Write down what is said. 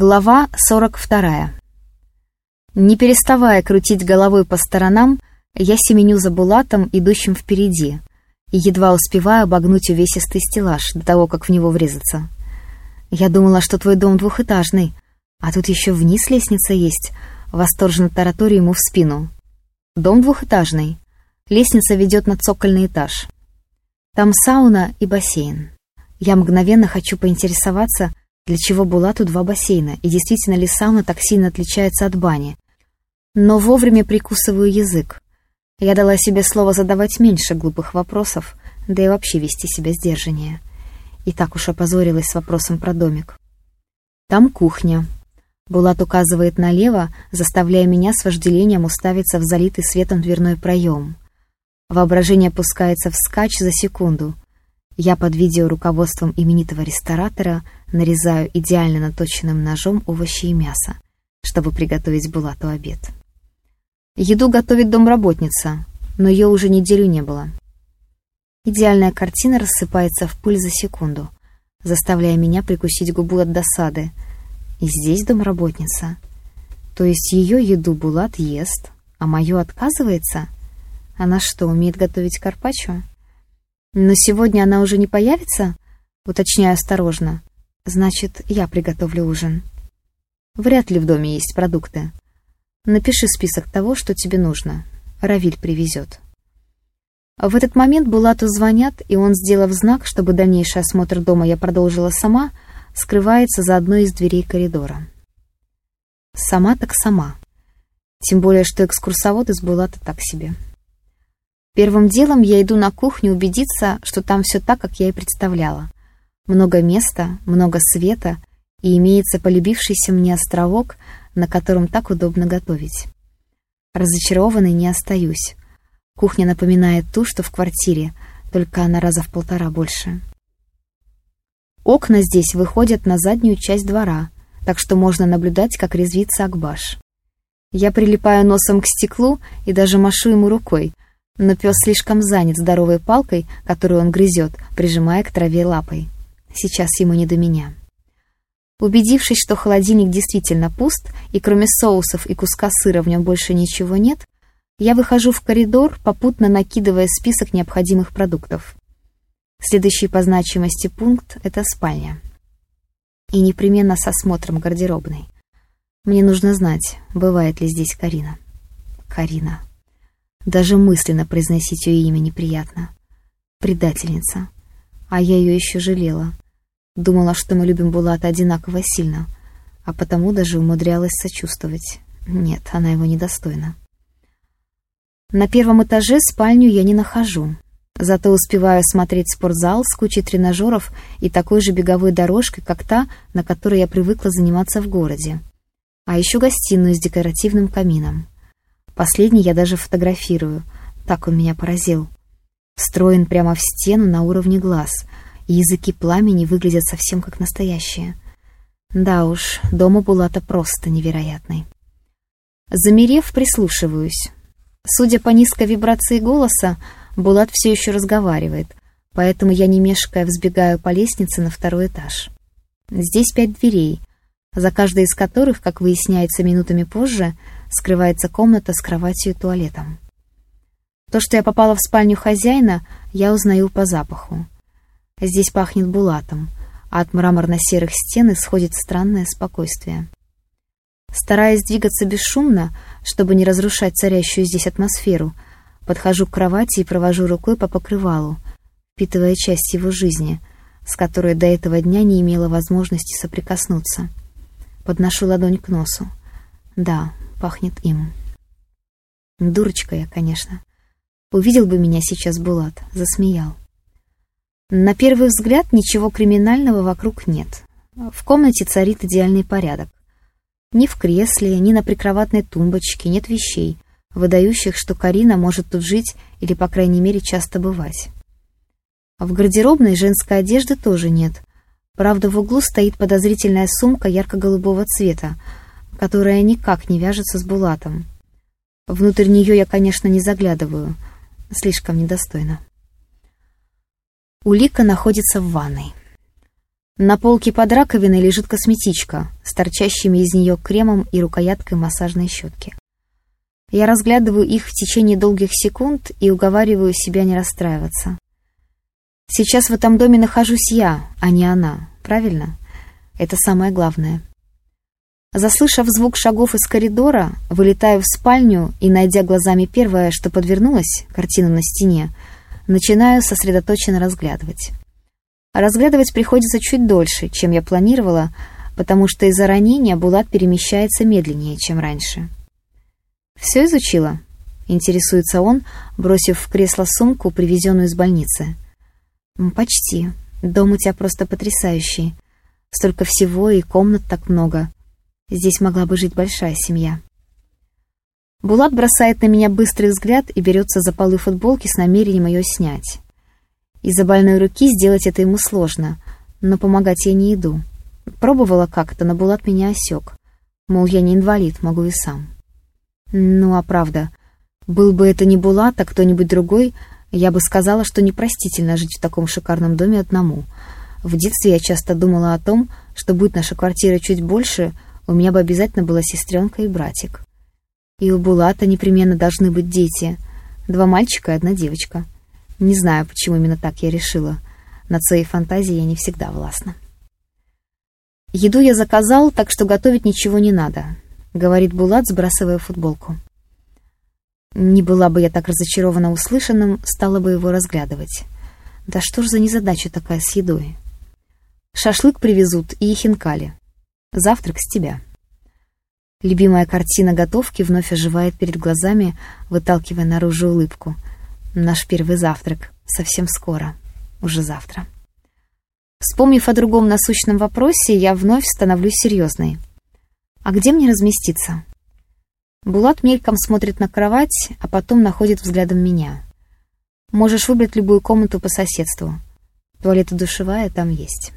Глава 42. Не переставая крутить головой по сторонам, я семеню за Булатом, идущим впереди, и едва успеваю обогнуть увесистый стеллаж до того, как в него врезаться. «Я думала, что твой дом двухэтажный, а тут еще вниз лестница есть», — восторженно тараторю ему в спину. «Дом двухэтажный. Лестница ведет на цокольный этаж. Там сауна и бассейн. Я мгновенно хочу поинтересоваться, для чего Булату два бассейна, и действительно ли сауна так сильно отличается от бани. Но вовремя прикусываю язык. Я дала себе слово задавать меньше глупых вопросов, да и вообще вести себя сдержаннее. И так уж опозорилась с вопросом про домик. Там кухня. Булат указывает налево, заставляя меня с вожделением уставиться в залитый светом дверной проем. Воображение пускается вскачь за секунду — я под видео руководством именитого ресторатора нарезаю идеально наточенным ножом овощи и мясо, чтобы приготовить Булату обед. Еду готовит домработница, но ее уже неделю не было. Идеальная картина рассыпается в пыль за секунду, заставляя меня прикусить губу от досады. И здесь домработница. То есть ее еду Булат ест, а мою отказывается? Она что, умеет готовить карпаччо? «Но сегодня она уже не появится?» Уточняю осторожно. «Значит, я приготовлю ужин». «Вряд ли в доме есть продукты. Напиши список того, что тебе нужно. Равиль привезет». В этот момент Булату звонят, и он, сделав знак, чтобы дальнейший осмотр дома я продолжила сама, скрывается за одной из дверей коридора. Сама так сама. Тем более, что экскурсовод из Булата так себе. Первым делом я иду на кухню убедиться, что там все так, как я и представляла. Много места, много света и имеется полюбившийся мне островок, на котором так удобно готовить. Разочарованной не остаюсь. Кухня напоминает ту, что в квартире, только она раза в полтора больше. Окна здесь выходят на заднюю часть двора, так что можно наблюдать, как резвится Акбаш. Я прилипаю носом к стеклу и даже машу ему рукой, но пес слишком занят здоровой палкой, которую он грызет, прижимая к траве лапой. Сейчас ему не до меня. Убедившись, что холодильник действительно пуст, и кроме соусов и куска сыра в нем больше ничего нет, я выхожу в коридор, попутно накидывая список необходимых продуктов. Следующий по значимости пункт — это спальня. И непременно с осмотром гардеробной. Мне нужно знать, бывает ли здесь Карина. Карина. Даже мысленно произносить ее имя неприятно. Предательница. А я ее еще жалела. Думала, что мы любим Булата одинаково сильно, а потому даже умудрялась сочувствовать. Нет, она его недостойна. На первом этаже спальню я не нахожу. Зато успеваю смотреть спортзал с кучей тренажеров и такой же беговой дорожкой, как та, на которой я привыкла заниматься в городе. А еще гостиную с декоративным камином. Последний я даже фотографирую. Так он меня поразил. Встроен прямо в стену на уровне глаз, языки пламени выглядят совсем как настоящие. Да уж, дом у Булата просто невероятный. Замерев, прислушиваюсь. Судя по низкой вибрации голоса, Булат все еще разговаривает, поэтому я не мешкая взбегаю по лестнице на второй этаж. Здесь пять дверей, за каждой из которых, как выясняется минутами позже, скрывается комната с кроватью и туалетом. То, что я попала в спальню хозяина, я узнаю по запаху. Здесь пахнет булатом, а от мраморно-серых стен исходит странное спокойствие. Стараясь двигаться бесшумно, чтобы не разрушать царящую здесь атмосферу, подхожу к кровати и провожу рукой по покрывалу, впитывая часть его жизни, с которой до этого дня не имела возможности соприкоснуться. Подношу ладонь к носу. Да, пахнет им. Дурочка я, конечно. Увидел бы меня сейчас Булат, засмеял. На первый взгляд ничего криминального вокруг нет. В комнате царит идеальный порядок. Ни в кресле, ни на прикроватной тумбочке нет вещей, выдающих, что Карина может тут жить или, по крайней мере, часто бывать. В гардеробной женской одежды тоже нет. Правда, в углу стоит подозрительная сумка ярко-голубого цвета, которая никак не вяжется с Булатом. Внутрь нее я, конечно, не заглядываю, слишком недостойно. Улика находится в ванной. На полке под раковиной лежит косметичка с торчащими из нее кремом и рукояткой массажной щетки. Я разглядываю их в течение долгих секунд и уговариваю себя не расстраиваться. Сейчас в этом доме нахожусь я, а не она, правильно? Это самое главное. Заслышав звук шагов из коридора, вылетаю в спальню и, найдя глазами первое, что подвернулось, картину на стене, начинаю сосредоточенно разглядывать. Разглядывать приходится чуть дольше, чем я планировала, потому что из-за ранения Булат перемещается медленнее, чем раньше. «Все изучила?» — интересуется он, бросив в кресло сумку, привезенную из больницы. «Почти. Дом у тебя просто потрясающий. Столько всего и комнат так много. Здесь могла бы жить большая семья». Булат бросает на меня быстрый взгляд и берется за полы футболки с намерением ее снять. Из-за больной руки сделать это ему сложно, но помогать я не иду. Пробовала как-то, но Булат меня осек. Мол, я не инвалид, могу и сам. Ну, а правда, был бы это не Булат, а кто-нибудь другой, я бы сказала, что непростительно жить в таком шикарном доме одному. В детстве я часто думала о том, что будет наша квартира чуть больше, у меня бы обязательно была сестренка и братик. И у Булата непременно должны быть дети. Два мальчика и одна девочка. Не знаю, почему именно так я решила. Над своей фантазией я не всегда властна. «Еду я заказал, так что готовить ничего не надо», — говорит Булат, сбрасывая футболку. Не была бы я так разочарована услышанным, стала бы его разглядывать. Да что ж за незадача такая с едой? Шашлык привезут и хинкали. Завтрак с тебя. Любимая картина готовки вновь оживает перед глазами, выталкивая наружу улыбку — Наш первый завтрак совсем скоро, уже завтра. Вспомнив о другом насущном вопросе, я вновь становлюсь серьезной. А где мне разместиться? Булат мельком смотрит на кровать, а потом находит взглядом меня. Можешь выбрать любую комнату по соседству. Туалет и душевая там есть.